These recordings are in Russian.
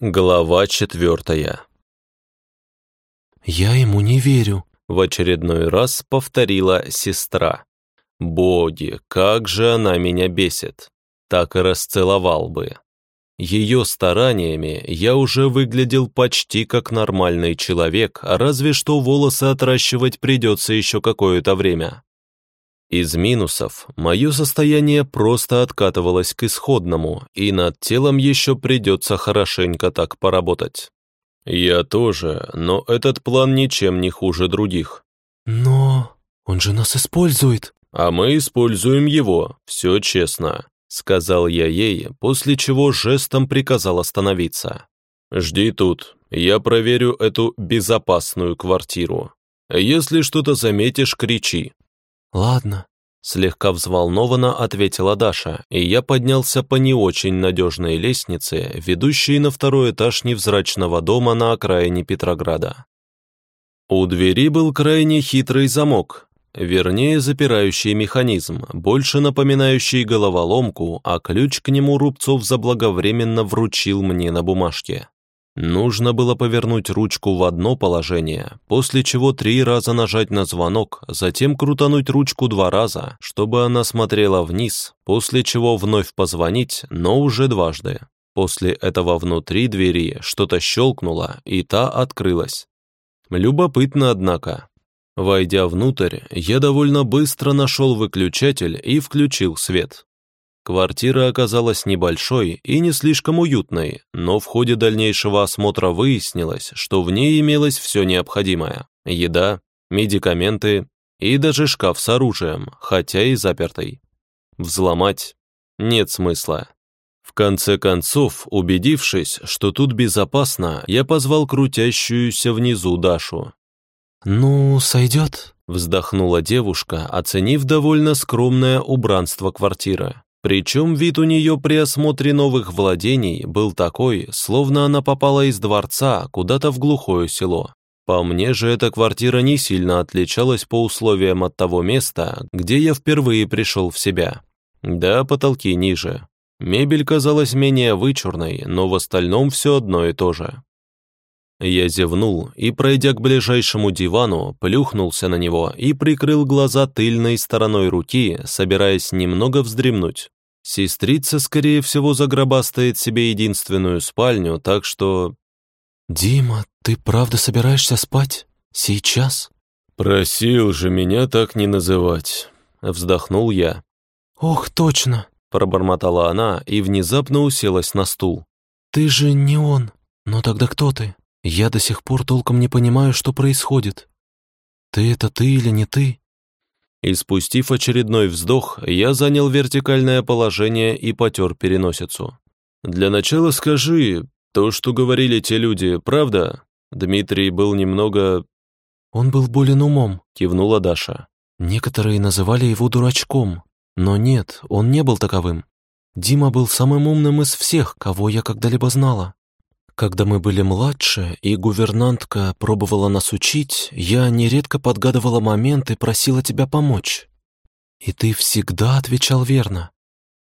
Глава четвертая. «Я ему не верю», — в очередной раз повторила сестра. «Боги, как же она меня бесит! Так и расцеловал бы. Ее стараниями я уже выглядел почти как нормальный человек, разве что волосы отращивать придется еще какое-то время. Из минусов мое состояние просто откатывалось к исходному, и над телом еще придется хорошенько так поработать. Я тоже, но этот план ничем не хуже других. «Но он же нас использует!» «А мы используем его, все честно», — сказал я ей, после чего жестом приказал остановиться. «Жди тут, я проверю эту безопасную квартиру. Если что-то заметишь, кричи, «Ладно», — слегка взволнованно ответила Даша, и я поднялся по не очень надежной лестнице, ведущей на второй этаж невзрачного дома на окраине Петрограда. У двери был крайне хитрый замок, вернее запирающий механизм, больше напоминающий головоломку, а ключ к нему Рубцов заблаговременно вручил мне на бумажке. Нужно было повернуть ручку в одно положение, после чего три раза нажать на звонок, затем крутануть ручку два раза, чтобы она смотрела вниз, после чего вновь позвонить, но уже дважды. После этого внутри двери что-то щелкнуло, и та открылась. Любопытно, однако. Войдя внутрь, я довольно быстро нашел выключатель и включил свет. Квартира оказалась небольшой и не слишком уютной, но в ходе дальнейшего осмотра выяснилось, что в ней имелось все необходимое – еда, медикаменты и даже шкаф с оружием, хотя и запертый. Взломать нет смысла. В конце концов, убедившись, что тут безопасно, я позвал крутящуюся внизу Дашу. «Ну, сойдет?» – вздохнула девушка, оценив довольно скромное убранство квартиры. Причем вид у нее при осмотре новых владений был такой, словно она попала из дворца куда-то в глухое село. По мне же эта квартира не сильно отличалась по условиям от того места, где я впервые пришел в себя. Да, потолки ниже. Мебель казалась менее вычурной, но в остальном все одно и то же. Я зевнул и, пройдя к ближайшему дивану, плюхнулся на него и прикрыл глаза тыльной стороной руки, собираясь немного вздремнуть. Сестрица, скорее всего, загробастает себе единственную спальню, так что... «Дима, ты правда собираешься спать? Сейчас?» «Просил же меня так не называть», — вздохнул я. «Ох, точно!» — пробормотала она и внезапно уселась на стул. «Ты же не он. Но тогда кто ты?» Я до сих пор толком не понимаю, что происходит. Ты это ты или не ты? И спустив очередной вздох, я занял вертикальное положение и потер переносицу. Для начала скажи, то, что говорили те люди, правда? Дмитрий был немного... Он был болен умом, кивнула Даша. Некоторые называли его дурачком, но нет, он не был таковым. Дима был самым умным из всех, кого я когда-либо знала. Когда мы были младше, и гувернантка пробовала нас учить, я нередко подгадывала момент и просила тебя помочь. И ты всегда отвечал верно,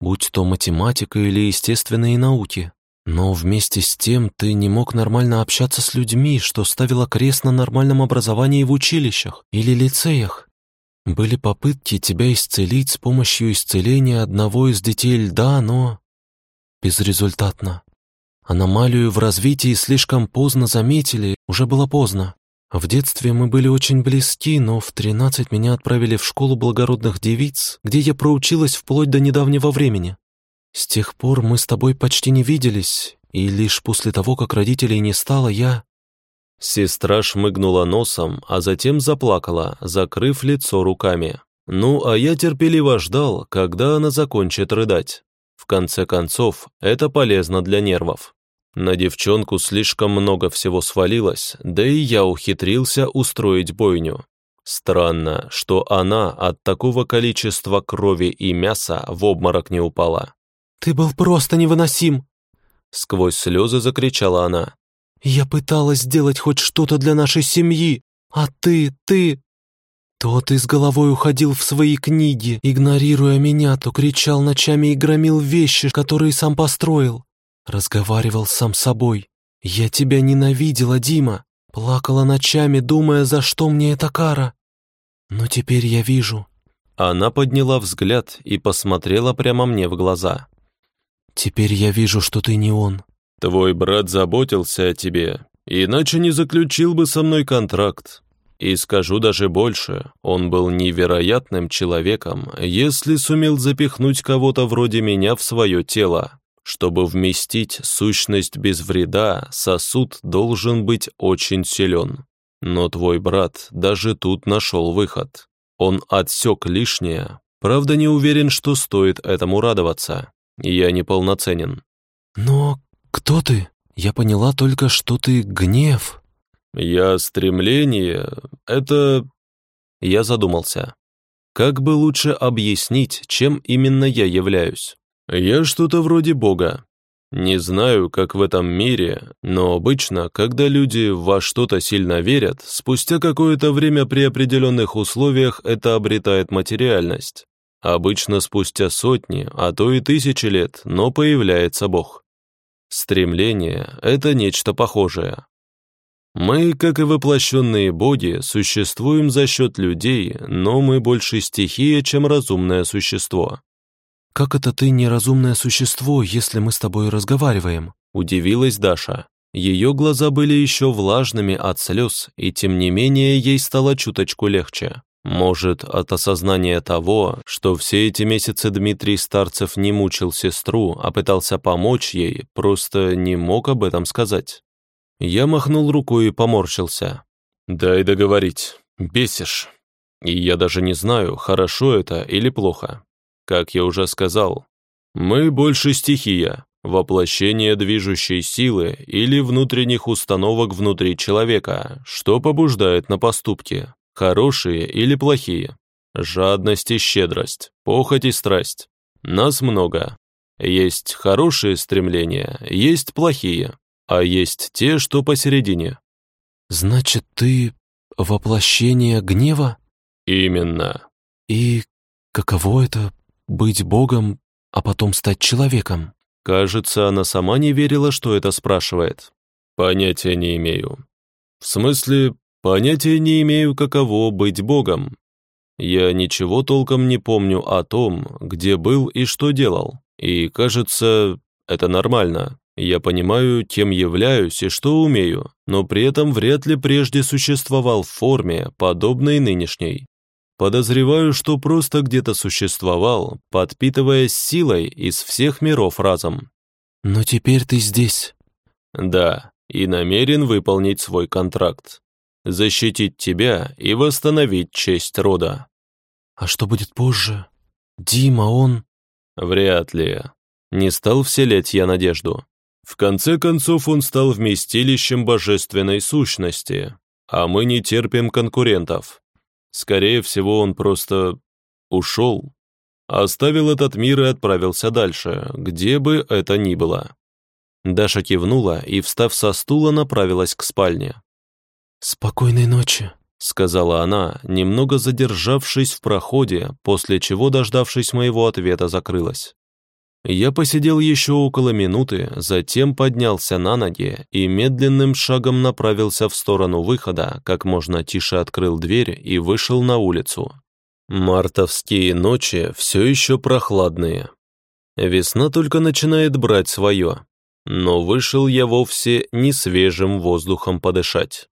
будь то математика или естественные науки. Но вместе с тем ты не мог нормально общаться с людьми, что ставило крест на нормальном образовании в училищах или лицеях. Были попытки тебя исцелить с помощью исцеления одного из детей льда, но безрезультатно. Аномалию в развитии слишком поздно заметили, уже было поздно. В детстве мы были очень близки, но в 13 меня отправили в школу благородных девиц, где я проучилась вплоть до недавнего времени. С тех пор мы с тобой почти не виделись, и лишь после того, как родителей не стало, я...» Сестра шмыгнула носом, а затем заплакала, закрыв лицо руками. Ну, а я терпеливо ждал, когда она закончит рыдать. В конце концов, это полезно для нервов. На девчонку слишком много всего свалилось, да и я ухитрился устроить бойню. Странно, что она от такого количества крови и мяса в обморок не упала. «Ты был просто невыносим!» Сквозь слезы закричала она. «Я пыталась сделать хоть что-то для нашей семьи, а ты, ты...» То ты с головой уходил в свои книги, игнорируя меня, то кричал ночами и громил вещи, которые сам построил. Разговаривал сам с собой. Я тебя ненавидела, Дима. Плакала ночами, думая, за что мне эта кара. Но теперь я вижу». Она подняла взгляд и посмотрела прямо мне в глаза. «Теперь я вижу, что ты не он». «Твой брат заботился о тебе, иначе не заключил бы со мной контракт. И скажу даже больше, он был невероятным человеком, если сумел запихнуть кого-то вроде меня в свое тело. Чтобы вместить сущность без вреда, сосуд должен быть очень силен. Но твой брат даже тут нашел выход. Он отсек лишнее, правда не уверен, что стоит этому радоваться. Я неполноценен. «Но кто ты? Я поняла только, что ты гнев». «Я стремление. Это...» Я задумался. Как бы лучше объяснить, чем именно я являюсь? Я что-то вроде Бога. Не знаю, как в этом мире, но обычно, когда люди во что-то сильно верят, спустя какое-то время при определенных условиях это обретает материальность. Обычно спустя сотни, а то и тысячи лет, но появляется Бог. Стремление — это нечто похожее. Мы, как и воплощенные боги, существуем за счет людей, но мы больше стихия, чем разумное существо. «Как это ты неразумное существо, если мы с тобой разговариваем?» Удивилась Даша. Ее глаза были еще влажными от слез, и тем не менее ей стало чуточку легче. Может, от осознания того, что все эти месяцы Дмитрий Старцев не мучил сестру, а пытался помочь ей, просто не мог об этом сказать. Я махнул рукой и поморщился. «Дай договорить. Бесишь. И я даже не знаю, хорошо это или плохо. Как я уже сказал, мы больше стихия, воплощение движущей силы или внутренних установок внутри человека, что побуждает на поступки, хорошие или плохие, жадность и щедрость, похоть и страсть. Нас много. Есть хорошие стремления, есть плохие, а есть те, что посередине. Значит, ты воплощение гнева? Именно. И каково это быть Богом, а потом стать человеком? Кажется, она сама не верила, что это спрашивает. Понятия не имею. В смысле, понятия не имею, каково быть Богом. Я ничего толком не помню о том, где был и что делал. И, кажется, это нормально. Я понимаю, кем являюсь и что умею, но при этом вряд ли прежде существовал в форме, подобной нынешней. Подозреваю, что просто где-то существовал, подпитываясь силой из всех миров разом. Но теперь ты здесь. Да, и намерен выполнить свой контракт. Защитить тебя и восстановить честь рода. А что будет позже? Дима, он... Вряд ли. Не стал вселять я надежду. В конце концов он стал вместилищем божественной сущности, а мы не терпим конкурентов. Скорее всего, он просто ушел, оставил этот мир и отправился дальше, где бы это ни было. Даша кивнула и, встав со стула, направилась к спальне. «Спокойной ночи», — сказала она, немного задержавшись в проходе, после чего, дождавшись моего ответа, закрылась. Я посидел еще около минуты, затем поднялся на ноги и медленным шагом направился в сторону выхода, как можно тише открыл дверь и вышел на улицу. Мартовские ночи все еще прохладные. Весна только начинает брать свое, но вышел я вовсе не свежим воздухом подышать.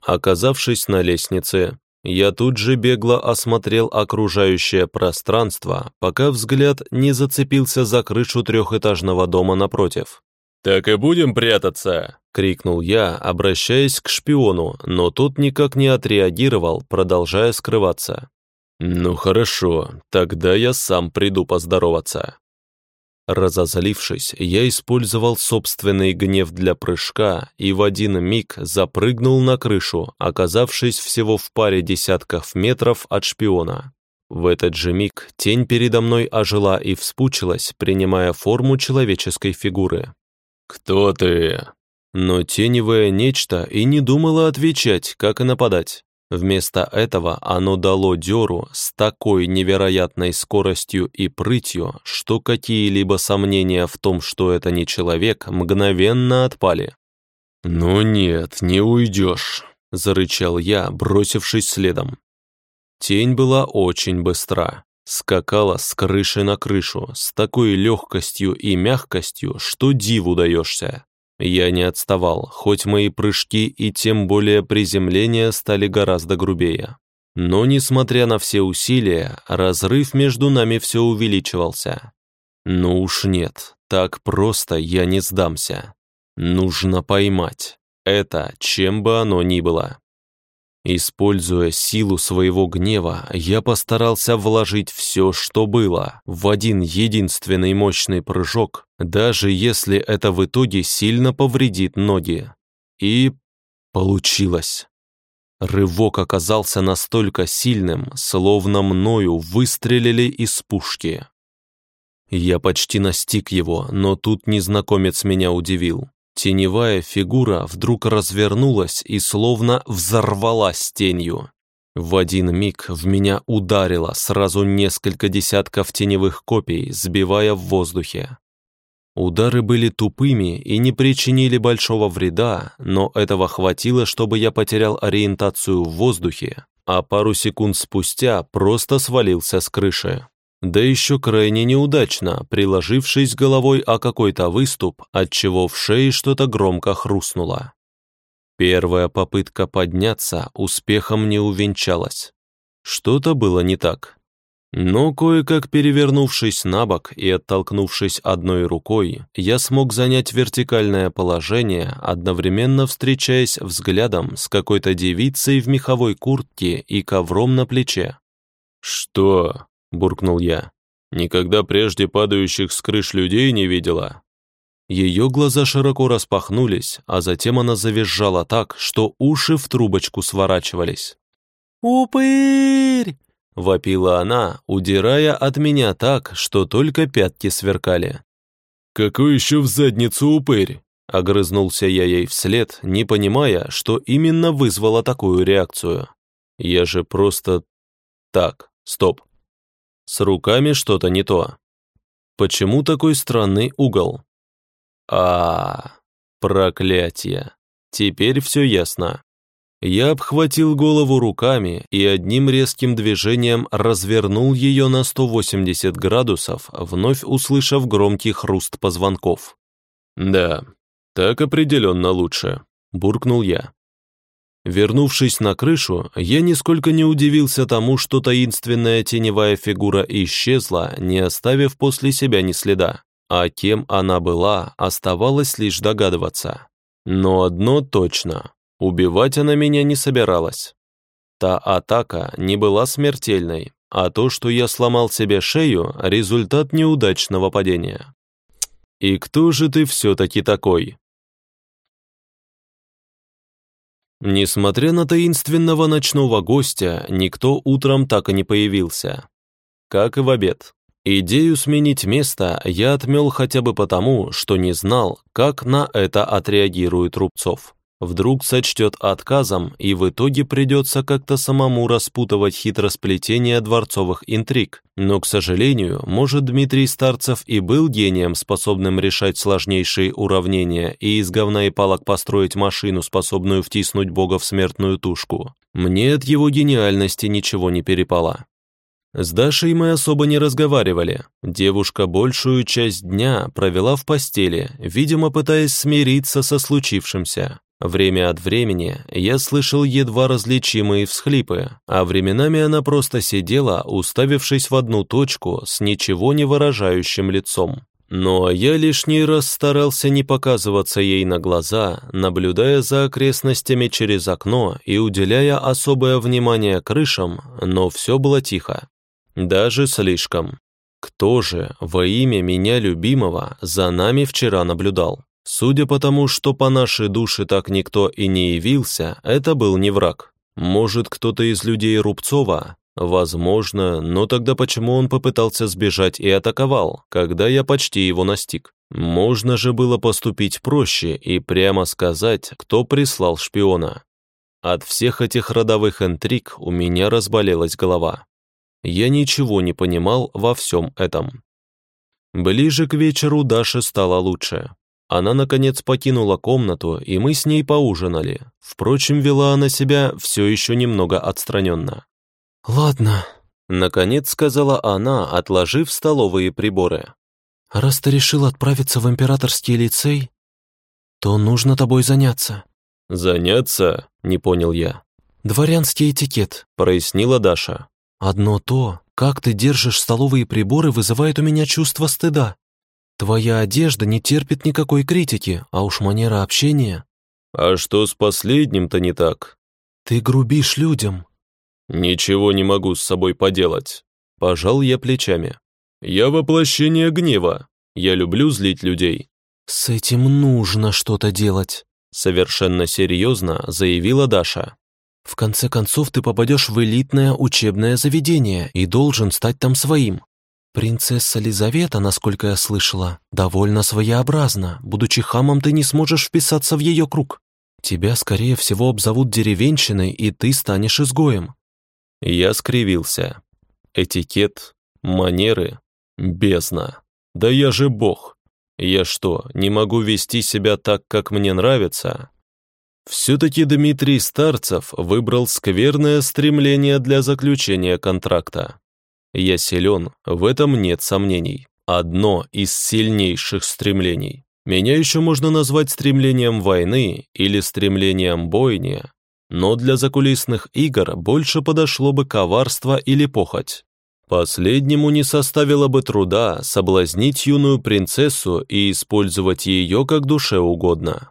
Оказавшись на лестнице, я тут же бегло осмотрел окружающее пространство, пока взгляд не зацепился за крышу трехэтажного дома напротив. «Так и будем прятаться!» — крикнул я, обращаясь к шпиону, но тот никак не отреагировал, продолжая скрываться. «Ну хорошо, тогда я сам приду поздороваться». Разозлившись, я использовал собственный гнев для прыжка и в один миг запрыгнул на крышу, оказавшись всего в паре десятков метров от шпиона. В этот же миг тень передо мной ожила и вспучилась, принимая форму человеческой фигуры. «Кто ты?» Но теневое нечто и не думало отвечать, как и нападать. Вместо этого оно дало дёру с такой невероятной скоростью и прытью, что какие-либо сомнения в том, что это не человек, мгновенно отпали. «Ну нет, не уйдешь», — зарычал я, бросившись следом. Тень была очень быстра, скакала с крыши на крышу, с такой легкостью и мягкостью, что диву даешься. Я не отставал, хоть мои прыжки и тем более приземления стали гораздо грубее. Но, несмотря на все усилия, разрыв между нами все увеличивался. Ну уж нет, так просто я не сдамся. Нужно поймать. Это, чем бы оно ни было. Используя силу своего гнева, я постарался вложить все, что было, в один единственный мощный прыжок, даже если это в итоге сильно повредит ноги. И получилось. Рывок оказался настолько сильным, словно мною выстрелили из пушки. Я почти настиг его, но тут незнакомец меня удивил. Теневая фигура вдруг развернулась и словно взорвалась тенью. В один миг в меня ударило сразу несколько десятков теневых копий, сбивая в воздухе. Удары были тупыми и не причинили большого вреда, но этого хватило, чтобы я потерял ориентацию в воздухе, а пару секунд спустя просто свалился с крыши. Да еще крайне неудачно, приложившись головой о какой-то выступ, отчего в шее что-то громко хрустнуло. Первая попытка подняться успехом не увенчалась. Что-то было не так. Но кое-как перевернувшись на бок и оттолкнувшись одной рукой, я смог занять вертикальное положение, одновременно встречаясь взглядом с какой-то девицей в меховой куртке и ковром на плече. «Что?» – буркнул я. «Никогда прежде падающих с крыш людей не видела?» Ее глаза широко распахнулись, а затем она завизжала так, что уши в трубочку сворачивались. «Упырь!» Вопила она, удирая от меня так, что только пятки сверкали. «Какой еще в задницу упырь?» Огрызнулся я ей вслед, не понимая, что именно вызвало такую реакцию. Я же просто... Так, стоп. С руками что-то не то. Почему такой странный угол? А, -а, -а проклятие. Теперь все ясно. Я обхватил голову руками и одним резким движением развернул ее на 180 градусов, вновь услышав громкий хруст позвонков. «Да, так определенно лучше», – буркнул я. Вернувшись на крышу, я нисколько не удивился тому, что таинственная теневая фигура исчезла, не оставив после себя ни следа. А кем она была, оставалось лишь догадываться. Но одно точно Убивать она меня не собиралась. Та атака не была смертельной, а то, что я сломал себе шею, результат неудачного падения. И кто же ты все-таки такой? Несмотря на таинственного ночного гостя, никто утром так и не появился. Как и в обед. Идею сменить место я отмел хотя бы потому, что не знал, как на это отреагирует Рубцов. Вдруг сочтет отказом, и в итоге придется как-то самому распутывать хитросплетение дворцовых интриг. Но, к сожалению, может, Дмитрий Старцев и был гением, способным решать сложнейшие уравнения и из говна и палок построить машину, способную втиснуть Бога в смертную тушку. Мне от его гениальности ничего не перепало. С Дашей мы особо не разговаривали. Девушка большую часть дня провела в постели, видимо, пытаясь смириться со случившимся. Время от времени я слышал едва различимые всхлипы, а временами она просто сидела, уставившись в одну точку с ничего не выражающим лицом. Но я лишний раз старался не показываться ей на глаза, наблюдая за окрестностями через окно и уделяя особое внимание крышам, но все было тихо. Даже слишком. Кто же во имя меня любимого за нами вчера наблюдал? Судя по тому, что по нашей душе так никто и не явился, это был не враг. Может, кто-то из людей Рубцова? Возможно, но тогда почему он попытался сбежать и атаковал, когда я почти его настиг? Можно же было поступить проще и прямо сказать, кто прислал шпиона. От всех этих родовых интриг у меня разболелась голова. Я ничего не понимал во всем этом. Ближе к вечеру Даше стало лучше. Она, наконец, покинула комнату, и мы с ней поужинали. Впрочем, вела она себя все еще немного отстраненно. «Ладно», — наконец сказала она, отложив столовые приборы. «Раз ты решил отправиться в императорский лицей, то нужно тобой заняться». «Заняться?» — не понял я. «Дворянский этикет», — прояснила Даша. «Одно то, как ты держишь столовые приборы, вызывает у меня чувство стыда. Твоя одежда не терпит никакой критики, а уж манера общения. А что с последним-то не так? Ты грубишь людям. Ничего не могу с собой поделать. Пожал я плечами. Я воплощение гнева. Я люблю злить людей. С этим нужно что-то делать. Совершенно серьезно заявила Даша. В конце концов, ты попадешь в элитное учебное заведение и должен стать там своим. Принцесса Лизавета, насколько я слышала, довольно своеобразна. Будучи хамом, ты не сможешь вписаться в ее круг. Тебя, скорее всего, обзовут деревенщиной, и ты станешь изгоем». Я скривился. Этикет, манеры, бездна. Да я же бог. Я что, не могу вести себя так, как мне нравится? Все-таки Дмитрий Старцев выбрал скверное стремление для заключения контракта. Я силен, в этом нет сомнений. Одно из сильнейших стремлений. Меня еще можно назвать стремлением войны или стремлением бойни, но для закулисных игр больше подошло бы коварство или похоть. Последнему не составило бы труда соблазнить юную принцессу и использовать ее как душе угодно.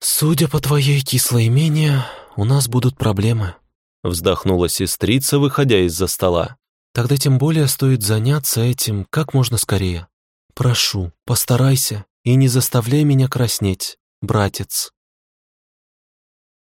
«Судя по твоей кислой менее, у нас будут проблемы», вздохнула сестрица, выходя из-за стола. Тогда тем более стоит заняться этим как можно скорее. Прошу, постарайся и не заставляй меня краснеть, братец.